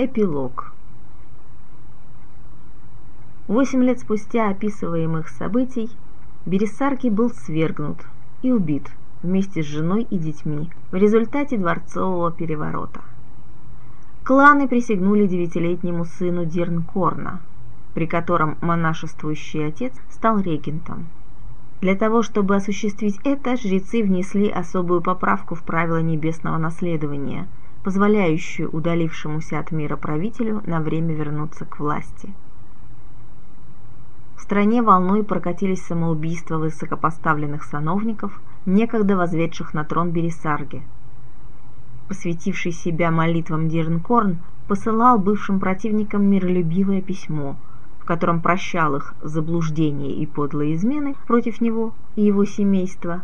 Эпилог Восемь лет спустя описываемых событий Бересарки был свергнут и убит вместе с женой и детьми в результате дворцового переворота. Кланы присягнули девятилетнему сыну Дирнкорна, при котором монашествующий отец стал регентом. Для того, чтобы осуществить это, жрецы внесли особую поправку в правила небесного наследования – позволяющую удалившемуся от мира правителю на время вернуться к власти. В стране волной прокатились самоубийства высокопоставленных сановников, некогда возведших на трон Бересарги. Посвятивший себя молитвам Дирнкорн посылал бывшим противникам миролюбивое письмо, в котором прощал их заблуждения и подлые измены против него и его семейства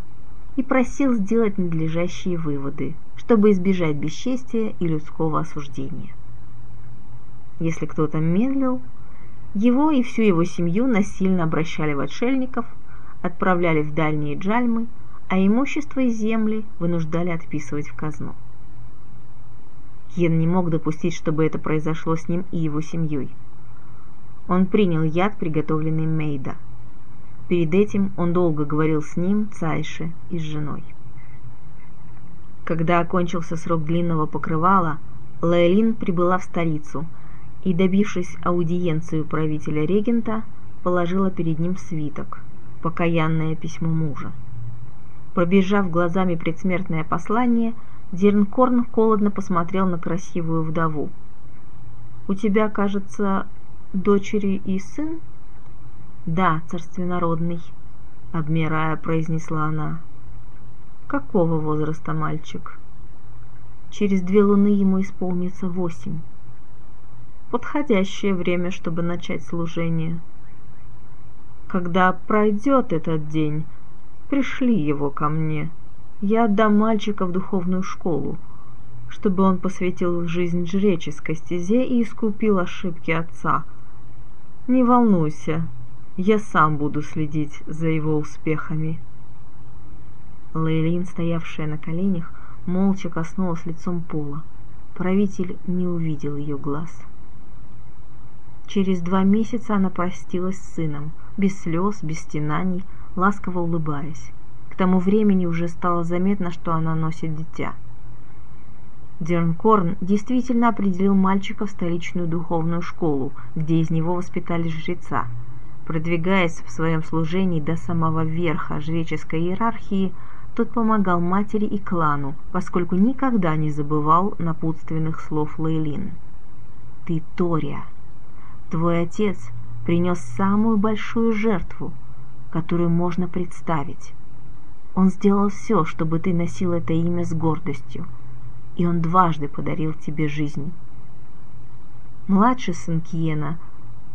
и просил сделать надлежащие выводы – чтобы избежать бесчестия и людского осуждения. Если кто-то медлил, его и всю его семью насильно обращали в отшельников, отправляли в дальние джальмы, а имущество и земли вынуждали отписывать в казну. Кен не мог допустить, чтобы это произошло с ним и его семьей. Он принял яд, приготовленный Мейда. Перед этим он долго говорил с ним, Цайше и с женой. Когда окончился срок длинного покрывала, Лейлин прибыла в столицу и, добившись аудиенции у правителя-регента, положила перед ним свиток, покаянное письмо мужа. Пробежав глазами предсмертное послание, Дернкорн холодно посмотрел на красивую вдову. «У тебя, кажется, дочери и сын?» «Да, царственнородный», — обмирая, произнесла она. Какого возраста мальчик? Через две луны ему исполнится восемь. Подходящее время, чтобы начать служение. Когда пройдет этот день, пришли его ко мне. Я отдам мальчика в духовную школу, чтобы он посвятил жизнь жреческой стезе и искупил ошибки отца. Не волнуйся, я сам буду следить за его успехами. Лейлин, стоявшая на коленях, молча коснулась лицом пола. Правитель не увидел ее глаз. Через два месяца она простилась с сыном, без слез, без стенаний, ласково улыбаясь. К тому времени уже стало заметно, что она носит дитя. Дернкорн действительно определил мальчика в столичную духовную школу, где из него воспитали жреца. Продвигаясь в своем служении до самого верха жреческой иерархии, тот помогал матери и клану, поскольку никогда не забывал напутственных слов Лейлин. «Ты Тория. Твой отец принес самую большую жертву, которую можно представить. Он сделал все, чтобы ты носил это имя с гордостью, и он дважды подарил тебе жизнь». Младший сын Киена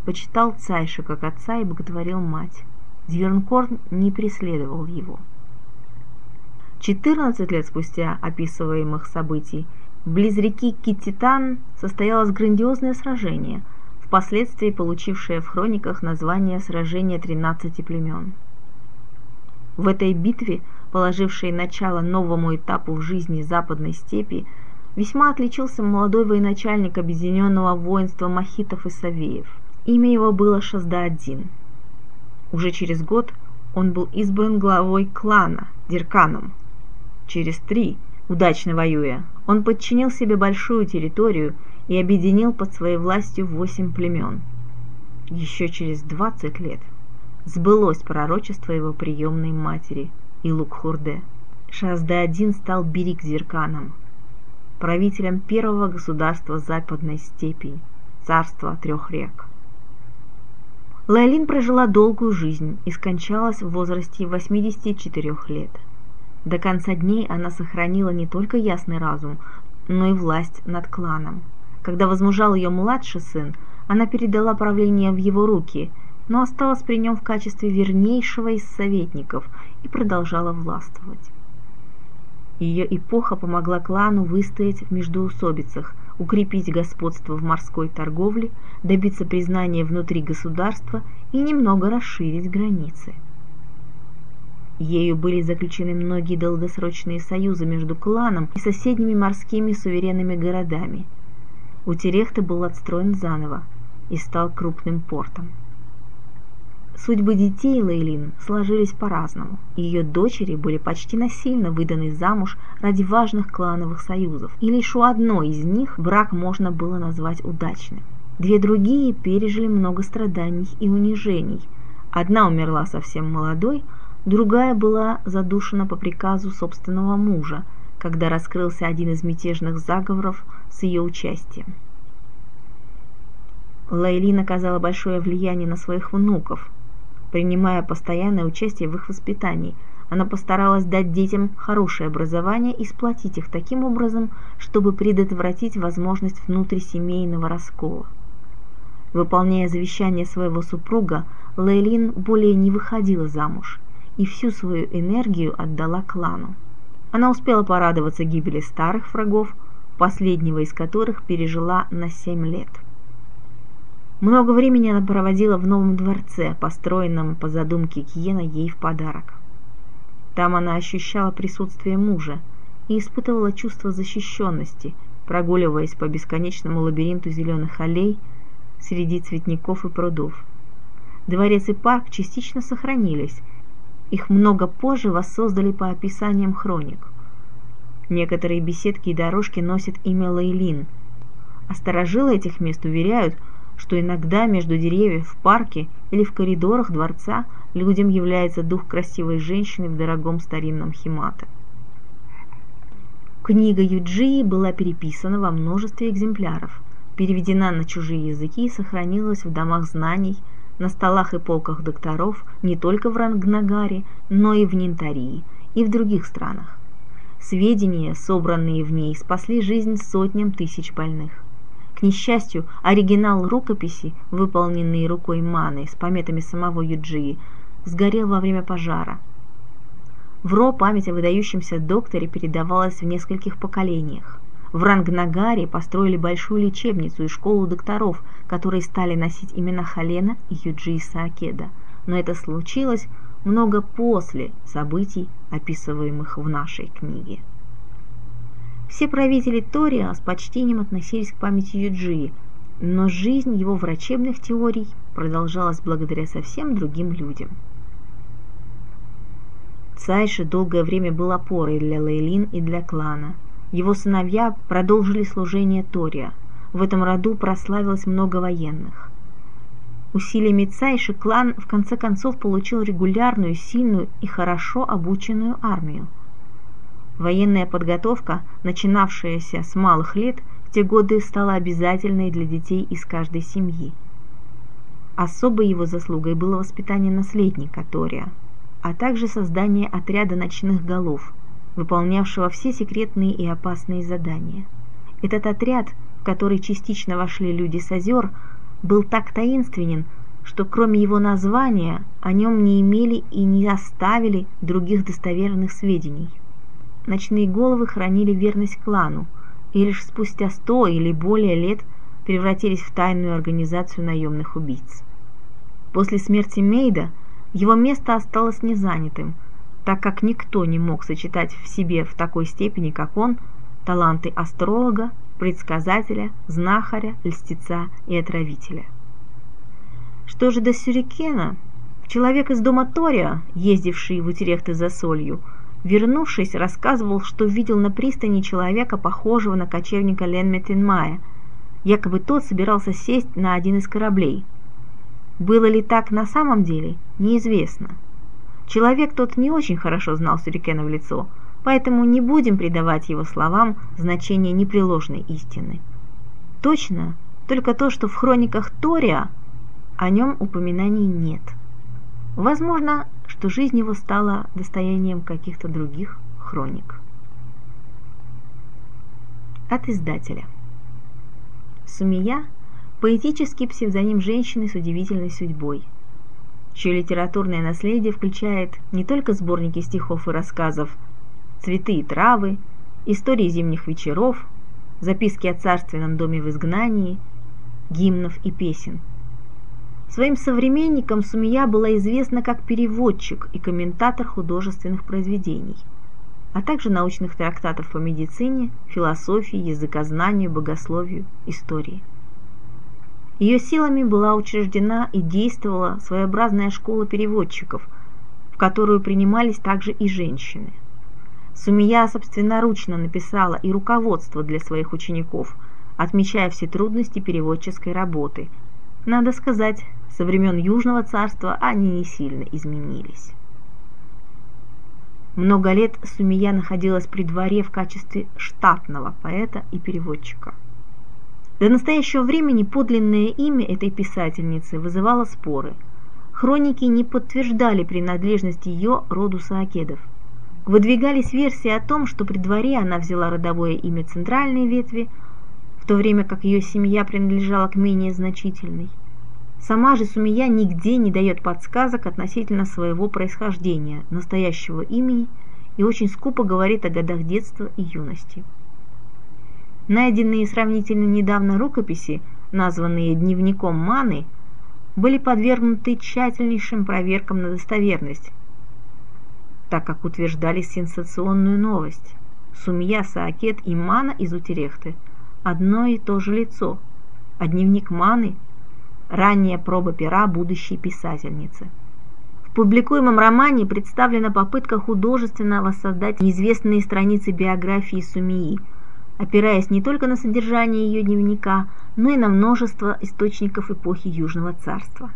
почитал Цайша как отца и боготворил мать. Дьернкорн не преследовал его. 14 лет спустя описываемых событий близ реки Кититан состоялось грандиозное сражение, впоследствии получившее в хрониках название «Сражение 13 племен». В этой битве, положившей начало новому этапу в жизни Западной степи, весьма отличился молодой военачальник объединенного воинства Махитов и Савеев. Имя его было Шазда-1. Уже через год он был избран главой клана, Дирканом, через три, удачно воюя, он подчинил себе большую территорию и объединил под своей властью восемь племен. Еще через двадцать лет сбылось пророчество его приемной матери Илук-Хурде. Шазда-1 стал Берик-Зерканом, правителем первого государства Западной степи, царства трех рек. Лайлин прожила долгую жизнь и скончалась в возрасте 84 лет – до конца дней она сохранила не только ясный разум, но и власть над кланом. Когда возмужал ее младший сын, она передала правление в его руки, но осталась при нем в качестве вернейшего из советников и продолжала властвовать. Ее эпоха помогла клану выстоять в междоусобицах, укрепить господство в морской торговле, добиться признания внутри государства и немного расширить границы. Ею были заключены многие долгосрочные союзы между кланом и соседними морскими суверенными городами. Утерехты был отстроен заново и стал крупным портом. Судьбы детей Лейлин сложились по-разному. Ее дочери были почти насильно выданы замуж ради важных клановых союзов, и лишь у одной из них брак можно было назвать удачным. Две другие пережили много страданий и унижений. Одна умерла совсем молодой, другая была задушена по приказу собственного мужа, когда раскрылся один из мятежных заговоров с ее участием. Лейлин оказала большое влияние на своих внуков, принимая постоянное участие в их воспитании. Она постаралась дать детям хорошее образование и сплотить их таким образом, чтобы предотвратить возможность внутрисемейного раскола. Выполняя завещание своего супруга, Лейлин более не выходила замуж и всю свою энергию отдала клану. Она успела порадоваться гибели старых врагов, последнего из которых пережила на семь лет – много времени она проводила в новом дворце, построенном по задумке Киена ей в подарок. Там она ощущала присутствие мужа и испытывала чувство защищенности, прогуливаясь по бесконечному лабиринту зеленых аллей среди цветников и прудов. Дворец и парк частично сохранились, их много позже воссоздали по описаниям хроник. Некоторые беседки и дорожки носят имя Лейлин, а этих мест уверяют, что иногда между деревьев в парке или в коридорах дворца людям является дух красивой женщины в дорогом старинном химате. Книга Юджии была переписана во множестве экземпляров, переведена на чужие языки и сохранилась в домах знаний, на столах и полках докторов не только в Рангнагаре, но и в Нинтарии и в других странах. Сведения, собранные в ней, спасли жизнь сотням тысяч больных. К несчастью, оригинал рукописи, выполненный рукой Маны с пометами самого Юджии, сгорел во время пожара. В Ро память о выдающемся докторе передавалась в нескольких поколениях. В Рангнагаре построили большую лечебницу и школу докторов, которые стали носить имена Халена и Юджии Саакеда. Но это случилось много после событий, описываемых в нашей книге. Все правители Тория с почтением относились к памяти Юджии, но жизнь его врачебных теорий продолжалась благодаря совсем другим людям. Цайши долгое время был опорой для Лейлин и для клана. Его сыновья продолжили служение Тория. В этом роду прославилось много военных. Усилиями Цайши клан в конце концов получил регулярную, сильную и хорошо обученную армию – Военная подготовка, начинавшаяся с малых лет, в те годы стала обязательной для детей из каждой семьи. Особой его заслугой было воспитание наследника Тория, а также создание отряда ночных голов, выполнявшего все секретные и опасные задания. Этот отряд, в который частично вошли люди с озер, был так таинственен, что кроме его названия о нем не имели и не оставили других достоверных сведений ночные головы хранили верность клану и лишь спустя сто или более лет превратились в тайную организацию наемных убийц. После смерти Мейда его место осталось незанятым, так как никто не мог сочетать в себе в такой степени, как он, таланты астролога, предсказателя, знахаря, льстеца и отравителя. Что же до Сюрикена, человек из дома Тория, ездивший в Утерехты за солью, Вернувшись, рассказывал, что видел на пристани человека, похожего на кочевника Ленметинмая. Якобы тот собирался сесть на один из кораблей. Было ли так на самом деле, неизвестно. Человек тот не очень хорошо знал Сюрикена в лицо, поэтому не будем придавать его словам значение непреложной истины. Точно только то, что в хрониках Тория о нем упоминаний нет. Возможно, что жизнь его стала достоянием каких-то других хроник. От издателя. Сумия – поэтический псевдоним женщины с удивительной судьбой, чье литературное наследие включает не только сборники стихов и рассказов «Цветы и травы», «Истории зимних вечеров», записки о царственном доме в изгнании, гимнов и песен – Своим современникам Сумия была известна как переводчик и комментатор художественных произведений. а также научных трактатов по медицине, философии, языкознанию, богословию, истории. Ее силами была учреждена и действовала своеобразная школа переводчиков, в которую принимались также и женщины. Сумия собственноручно написала и руководство для своих учеников, отмечая все трудности переводческой работы. Надо сказать, со времен Южного царства они не сильно изменились. Много лет Сумия находилась при дворе в качестве штатного поэта и переводчика. До настоящего времени подлинное имя этой писательницы вызывало споры. Хроники не подтверждали принадлежность ее роду саакедов. Выдвигались версии о том, что при дворе она взяла родовое имя центральной ветви, в то время как ее семья принадлежала к менее значительной. Сама же Сумия нигде не дает подсказок относительно своего происхождения, настоящего имени и очень скупо говорит о годах детства и юности. Найденные сравнительно недавно рукописи, названные дневником Маны, были подвергнуты тщательнейшим проверкам на достоверность, так как утверждали сенсационную новость. Сумья Саакет и Мана из Утерехты – одно и то же лицо, а дневник Маны – ранняя проба пера будущей писательницы. В публикуемом романе представлена попытка художественно воссоздать неизвестные страницы биографии Сумии, опираясь не только на содержание ее дневника, но и на множество источников эпохи Южного царства.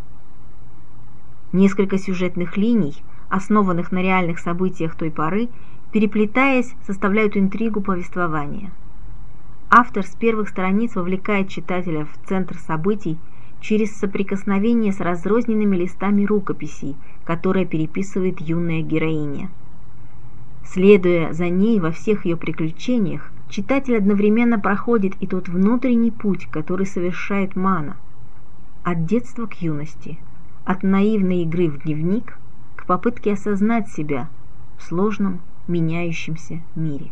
Несколько сюжетных линий, основанных на реальных событиях той поры, переплетаясь, составляют интригу повествования. Автор с первых страниц вовлекает читателя в центр событий через соприкосновение с разрозненными листами рукописей, которые переписывает юная героиня. Следуя за ней во всех ее приключениях, читатель одновременно проходит и тот внутренний путь, который совершает Мана. От детства к юности, от наивной игры в дневник к попытке осознать себя в сложном, меняющемся мире.